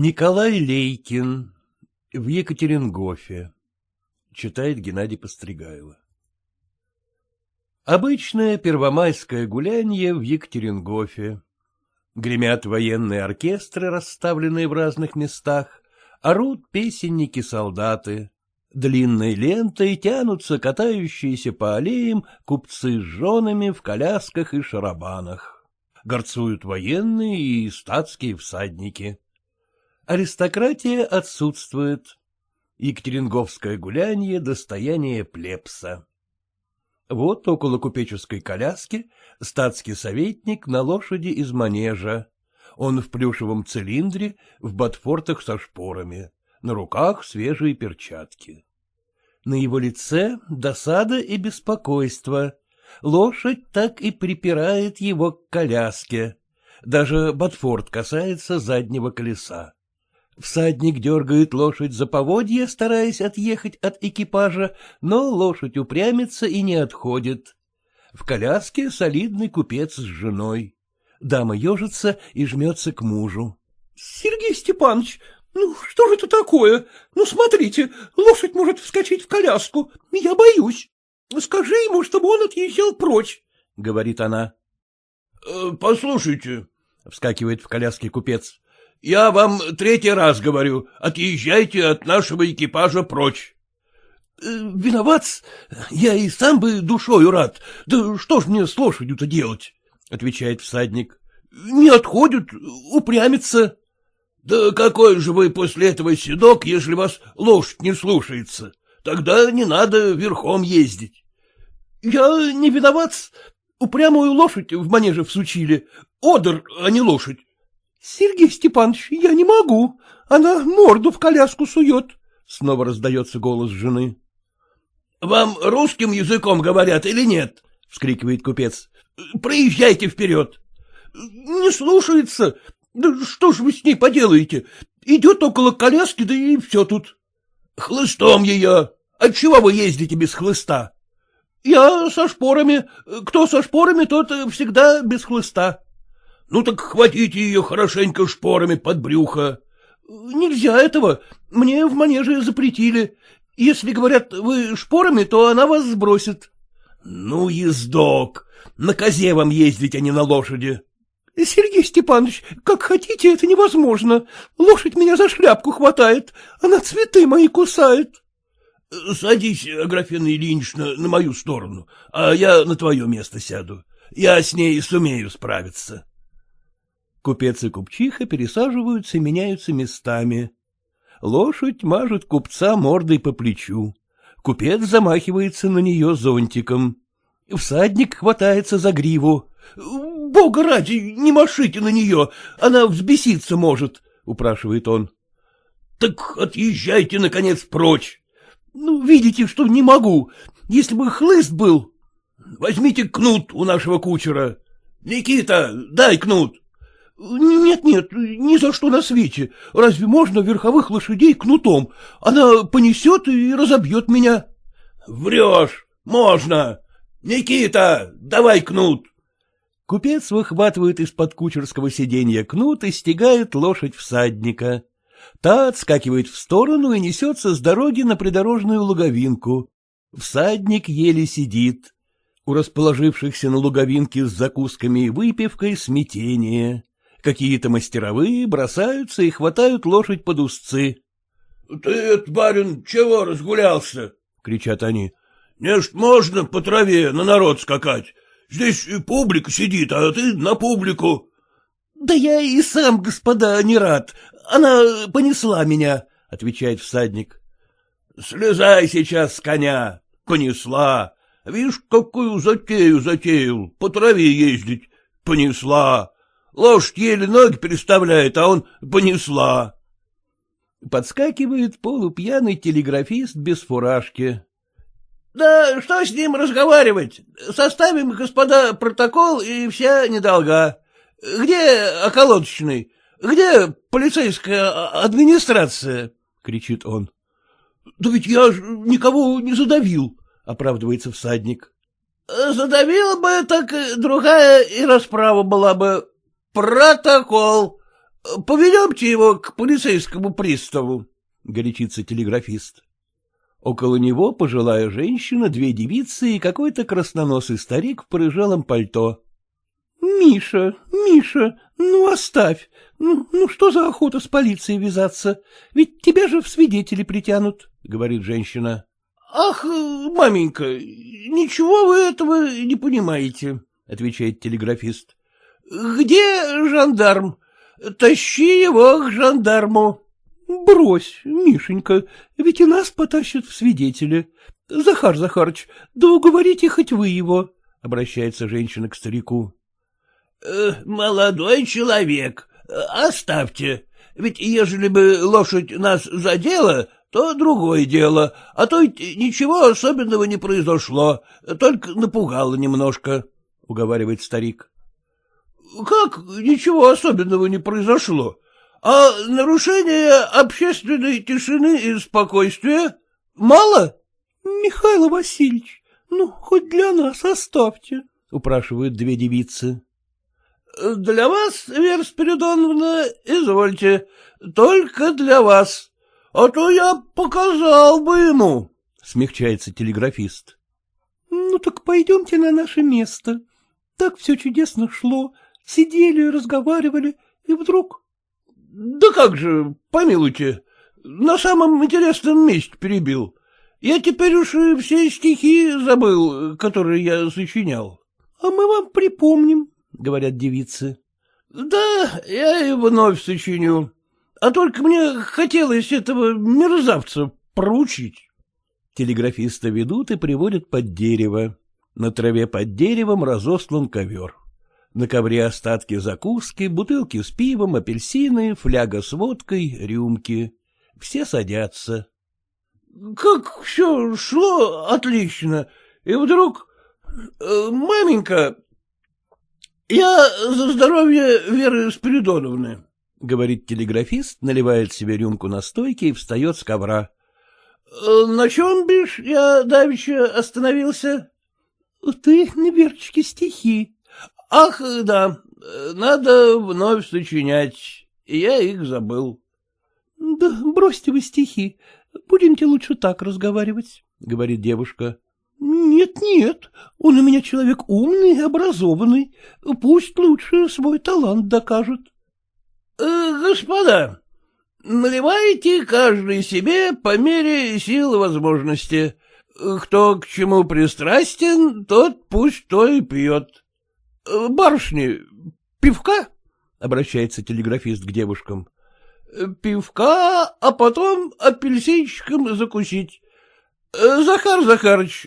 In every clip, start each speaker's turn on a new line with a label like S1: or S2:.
S1: Николай Лейкин в Екатерингофе. Читает Геннадий Постригайло. Обычное первомайское гулянье в Екатерингофе. Гремят военные оркестры, расставленные в разных местах, орут песенники-солдаты. Длинной лентой тянутся катающиеся по аллеям купцы с женами в колясках и шарабанах. Горцуют военные и статские всадники. Аристократия отсутствует. Екатеринговское гулянье — достояние плебса. Вот около купеческой коляски статский советник на лошади из манежа. Он в плюшевом цилиндре, в ботфортах со шпорами, на руках свежие перчатки. На его лице досада и беспокойство. Лошадь так и припирает его к коляске. Даже ботфорт касается заднего колеса. Всадник дергает лошадь за поводья, стараясь отъехать от экипажа, но лошадь упрямится и не отходит. В коляске солидный купец с женой. Дама ежится и жмется к мужу.
S2: — Сергей Степанович, ну что же это такое? Ну смотрите, лошадь может вскочить в коляску, я боюсь. Скажи ему, чтобы он отъезжал прочь, — говорит она.
S3: «Э, — Послушайте, — вскакивает в коляске купец, я вам третий раз говорю, отъезжайте от нашего экипажа прочь.
S2: Э, — Виноват, я и сам бы душою рад. Да что ж мне с лошадью-то делать? — отвечает всадник. — Не отходят, упрямится.
S3: — Да какой же вы после этого седок, если вас лошадь не слушается? Тогда не надо верхом ездить.
S2: — Я не виноват. Упрямую лошадь в манеже всучили. Одер, а не лошадь. — Сергей Степанович, я не могу. Она морду в коляску сует. Снова раздается голос жены.
S3: — Вам русским языком говорят или нет? — вскрикивает купец. — Проезжайте вперед.
S2: — Не слушается. Да что ж вы с ней поделаете? Идет около коляски, да и все тут.
S3: — Хлыстом ее. Отчего вы ездите без хлыста?
S2: — Я со шпорами. Кто со шпорами, тот всегда без хлыста.
S3: — Ну так хватите ее хорошенько шпорами под брюхо.
S2: — Нельзя этого. Мне в манеже запретили. Если, говорят, вы шпорами, то она вас сбросит.
S3: — Ну, ездок, на козе вам ездить, а не на лошади.
S2: — Сергей Степанович, как хотите, это невозможно. Лошадь меня за шляпку хватает, она цветы мои кусает.
S3: — Садись, Аграфена Ильинична, на мою сторону, а я на твое место сяду. Я с ней сумею справиться.
S1: Купец и купчиха пересаживаются и меняются местами. Лошадь мажет купца мордой по плечу. Купец замахивается на нее зонтиком. Всадник хватается за гриву.
S2: — Бога ради, не машите на нее, она взбеситься может, — упрашивает он.
S3: — Так отъезжайте, наконец, прочь.
S2: — Ну, видите, что не могу. Если бы хлыст был...
S3: — Возьмите кнут у нашего кучера. Никита, дай кнут.
S2: Нет-нет, ни за что на свете. Разве можно верховых лошадей кнутом? Она понесет и разобьет меня.
S3: Врешь, можно. Никита, давай кнут.
S1: Купец выхватывает из-под кучерского сиденья кнут и стегает лошадь всадника. Та отскакивает в сторону и несется с дороги на придорожную луговинку. Всадник еле сидит. У расположившихся на луговинке с закусками и выпивкой смятение. Какие-то мастеровые бросаются и хватают лошадь под узцы.
S3: — Ты, барин, чего разгулялся? — кричат они. — Не ж можно по траве на народ скакать. Здесь публика сидит, а ты на публику.
S2: — Да я и сам, господа, не рад. Она понесла меня, — отвечает всадник.
S3: — Слезай сейчас с коня. Понесла. Видишь, какую затею затеял. По траве ездить. Понесла. Лошадь еле ноги переставляет, а он понесла.
S1: Подскакивает полупьяный телеграфист без фуражки.
S2: — Да что с ним разговаривать? Составим, господа, протокол и вся недолга. Где околоточный? Где полицейская администрация? — кричит он. — Да ведь я ж никого не задавил, — оправдывается всадник. — Задавил бы, так другая и расправа была бы, Протокол. — Поведемте его к полицейскому приставу, — горячится телеграфист.
S1: Около него пожилая женщина, две девицы и какой-то красноносый старик в порыжалом пальто. — Миша, Миша, ну оставь. Ну, ну что за охота с полицией вязаться? Ведь тебя же в свидетели притянут, — говорит женщина.
S2: — Ах, маменька, ничего вы этого не понимаете, — отвечает телеграфист. — Где жандарм? Тащи его к жандарму.
S1: — Брось, Мишенька, ведь и нас потащат в свидетели. Захар Захарыч, да уговорите хоть вы его, — обращается женщина к старику.
S2: Э, — Молодой человек, оставьте, ведь ежели бы лошадь нас задела, то другое дело, а то ничего особенного не произошло, только напугало немножко, — уговаривает старик. — Как ничего особенного не произошло? А нарушение общественной тишины и спокойствия мало?
S1: — Михаил Васильевич, ну, хоть для нас оставьте, — упрашивают две девицы.
S2: — Для вас, Вера Спиридоновна, извольте, только для вас, а то я показал бы ему, — смягчается телеграфист.
S1: — Ну так пойдемте на наше место. Так все чудесно шло, сидели, разговаривали, и вдруг —
S2: Да как же, помилуйте, на самом интересном месте перебил. Я теперь уж и все стихи забыл, которые я сочинял.
S1: — А мы вам припомним, — говорят девицы.
S2: — Да, я и вновь сочиню. А только мне хотелось этого мерзавца проучить.
S1: Телеграфиста ведут и приводят под дерево. На траве под деревом разослан ковер. На ковре остатки закуски, бутылки с пивом, апельсины, фляга с водкой, рюмки. Все садятся.
S2: — Как все шло отлично, и вдруг... Э, маменька, я за здоровье Веры Спиридоновны, — говорит телеграфист, наливает себе рюмку на стойке и встает с ковра. «Э, — На чем, бишь, я давеча остановился?
S1: — Ты, Верочке, стихи, —
S2: Ах, да, надо вновь сочинять, я их забыл.
S1: — Да бросьте вы стихи, будемте лучше так разговаривать, — говорит девушка. — Нет, нет, он у меня человек умный, образованный, пусть лучше свой талант докажет.
S2: Э, — Господа, наливайте каждый себе по мере сил и возможности. Кто к чему пристрастен, тот пусть то и пьет. — Барышни, пивка? — обращается телеграфист к девушкам. — Пивка, а потом апельсинчиком закусить. Захар Захарыч,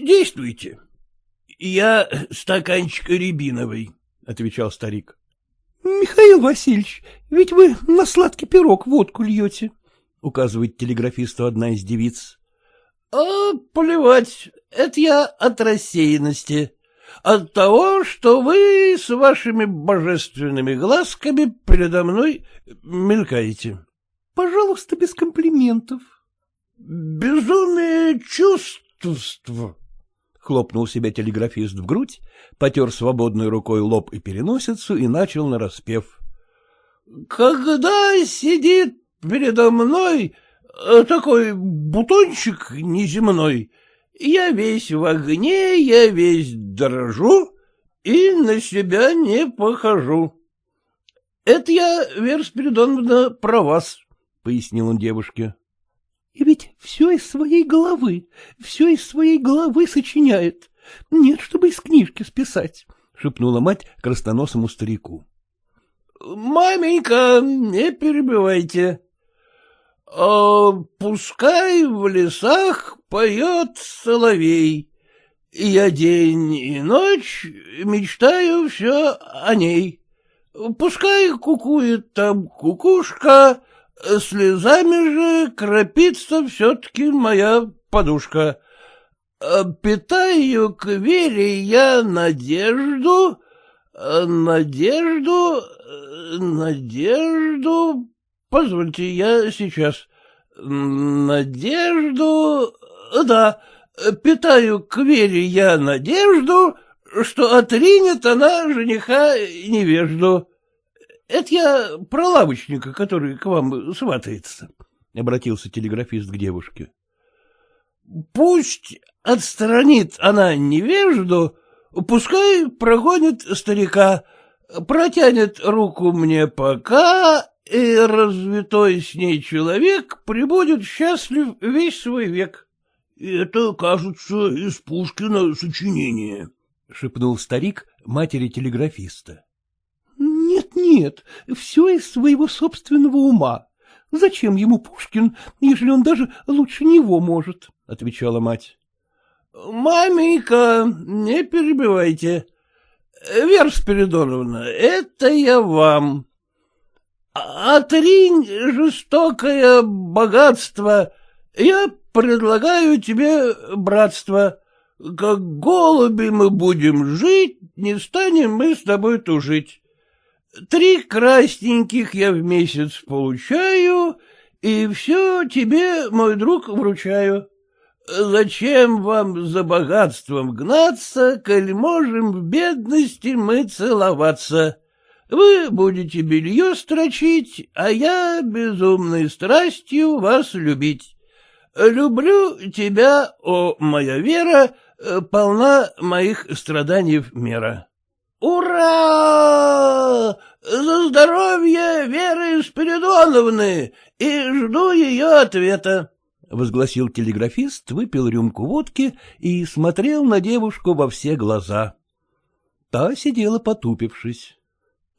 S2: действуйте. — Я стаканчик рябиновый, — отвечал старик.
S1: — Михаил Васильевич, ведь вы на сладкий пирог водку льете, — указывает телеграфисту одна из девиц.
S2: — А, плевать, это я от рассеянности от того, что вы с вашими божественными глазками передо мной мелькаете.
S1: — Пожалуйста, без комплиментов.
S2: — Безумие чувства.
S1: Хлопнул себя телеграфист в грудь, потер свободной рукой лоб и переносицу и начал нараспев.
S2: — Когда сидит передо мной э, такой бутончик неземной, я весь в огне, я весь дрожу и на себя не похожу. Это я, Вера Спиридоновна, про вас, — пояснил он девушке.
S1: — И ведь все из своей головы, все из своей головы сочиняет. Нет, чтобы из книжки списать, — шепнула мать красноносому старику.
S2: — Маменька, не перебивайте, а пускай в лесах поет соловей, и я день и ночь мечтаю все о ней. Пускай кукует там кукушка, слезами же крапится все-таки моя подушка. Питаю к вере я надежду, надежду, надежду, Позвольте, я сейчас. Надежду... Да, питаю к Вере я надежду, что отринет она жениха невежду. Это я про лавочника, который к вам сватается, — обратился телеграфист к девушке. — Пусть отстранит она невежду, пускай прогонит старика, протянет руку мне пока, и развитой с ней человек прибудет счастлив весь свой век.
S3: — Это, кажется, из Пушкина сочинение, — шепнул старик матери телеграфиста.
S2: Нет, нет, все из своего собственного ума. Зачем ему Пушкин, ежели он даже лучше него может? — отвечала мать. — Маменька, не перебивайте. Вера Спиридоновна, это я вам. Отринь жестокое богатство, я предлагаю тебе братство. Как голуби мы будем жить, не станем мы с тобой тужить. Три красненьких я в месяц получаю, и все тебе, мой друг, вручаю. Зачем вам за богатством гнаться, коль можем в бедности мы целоваться? Вы будете белье строчить, а я безумной страстью вас любить. Люблю тебя, о моя вера, полна моих страданий мера. «Ура! За здоровье Веры Спиридоновны! И жду ее ответа!» — возгласил телеграфист, выпил рюмку водки и смотрел на девушку во все глаза. Та сидела потупившись. —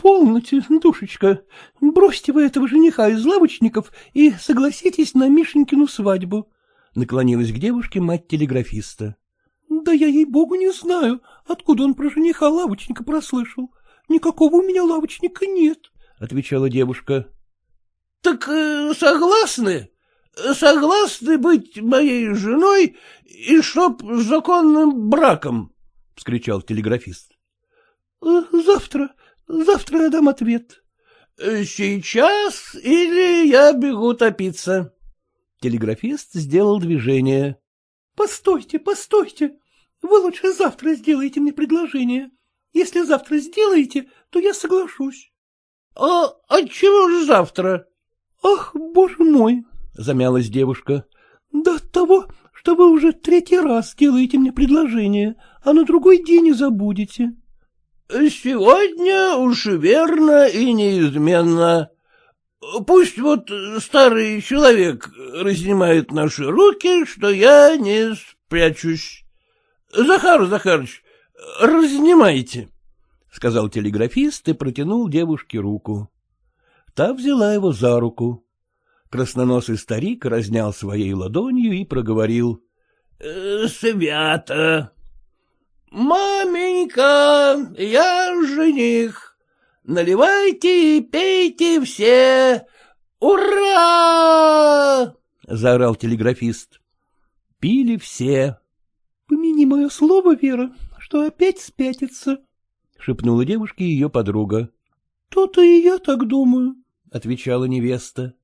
S2: Полноте, душечка, бросьте вы этого жениха из лавочников и согласитесь на Мишенькину свадьбу, — наклонилась к девушке мать телеграфиста. Да я ей-богу не знаю, откуда он про жениха лавочника прослышал. Никакого у меня лавочника нет, — отвечала девушка. — Так э, согласны? Согласны быть моей женой и чтоб законным браком? — вскричал телеграфист. «Э, — Завтра, завтра я дам ответ. — Сейчас или я бегу топиться? Телеграфист сделал движение. — Постойте, постойте, вы лучше завтра сделаете мне предложение. Если завтра сделаете, то я соглашусь. — А отчего же завтра? — Ах, боже мой! — замялась девушка. — Да от того, что вы уже третий раз делаете мне предложение, а на другой день и забудете. — Сегодня уж верно и неизменно. Пусть вот старый человек разнимает наши руки, что я не спрячусь. — Захар Захарович, разнимайте, — сказал телеграфист и протянул девушке руку. Та взяла его за руку. Красноносый старик разнял своей ладонью и проговорил. «Э, — Свято. — Маменька, я жених. Наливайте и пейте все. Ура! — заорал телеграфист. Пили все. Помяни мое слово, Вера, что опять спятится, — шепнула девушке ее подруга. — То-то и я так думаю, — отвечала невеста.